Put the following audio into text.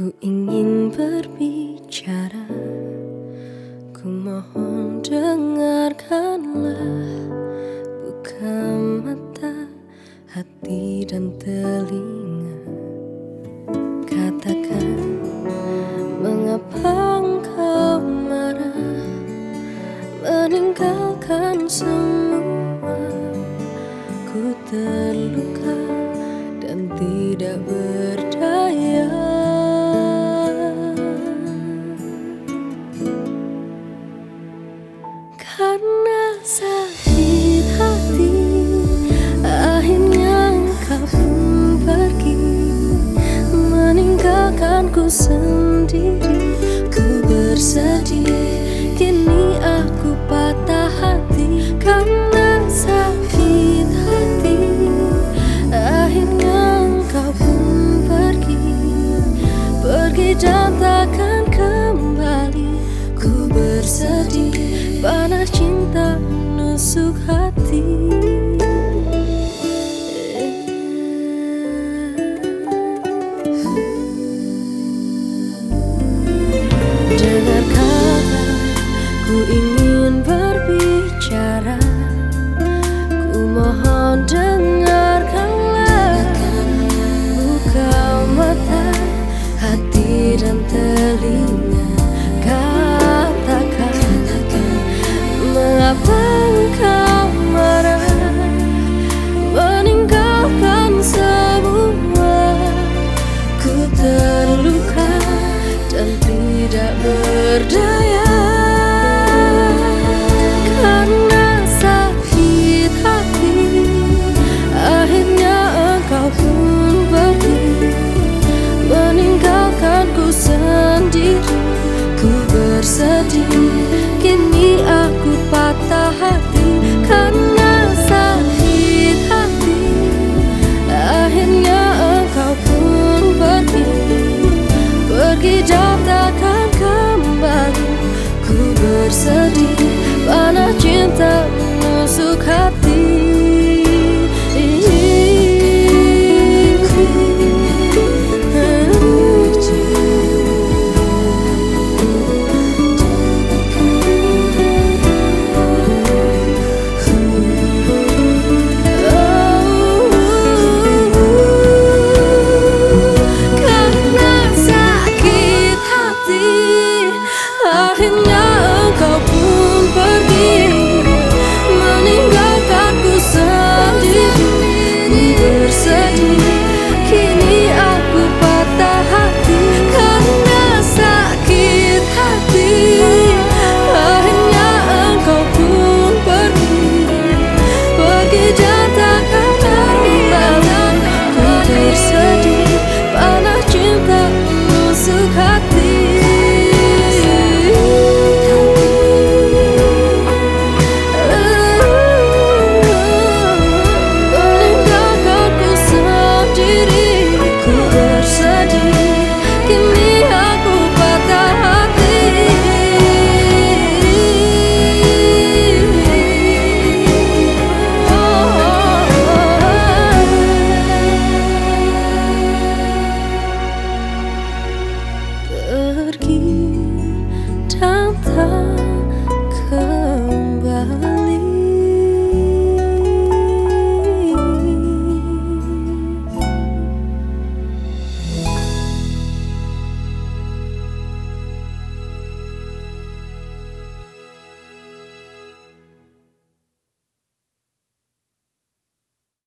Ku ingin berbicara. Ku mohon dengarkanlah. Buka mata, hati dan telinga. Katakan mengapa engkau marah? Meninggalkan semua. Ku ter sendiri. Ku bersedih Kini aku patah hati. Karena sakit hati Akhirnya engkau pun pergi. Pergi dan takkan kembali. Ku bersedih Panas cinta menusuk hati ingin berbicara. Ku mohon dengarkanlah. Buka mata hati dan telinga. Katakan Mengapa engkau marah? Meninggalkan semua. Ku terluka dan tidak berdaya Pergi aqui.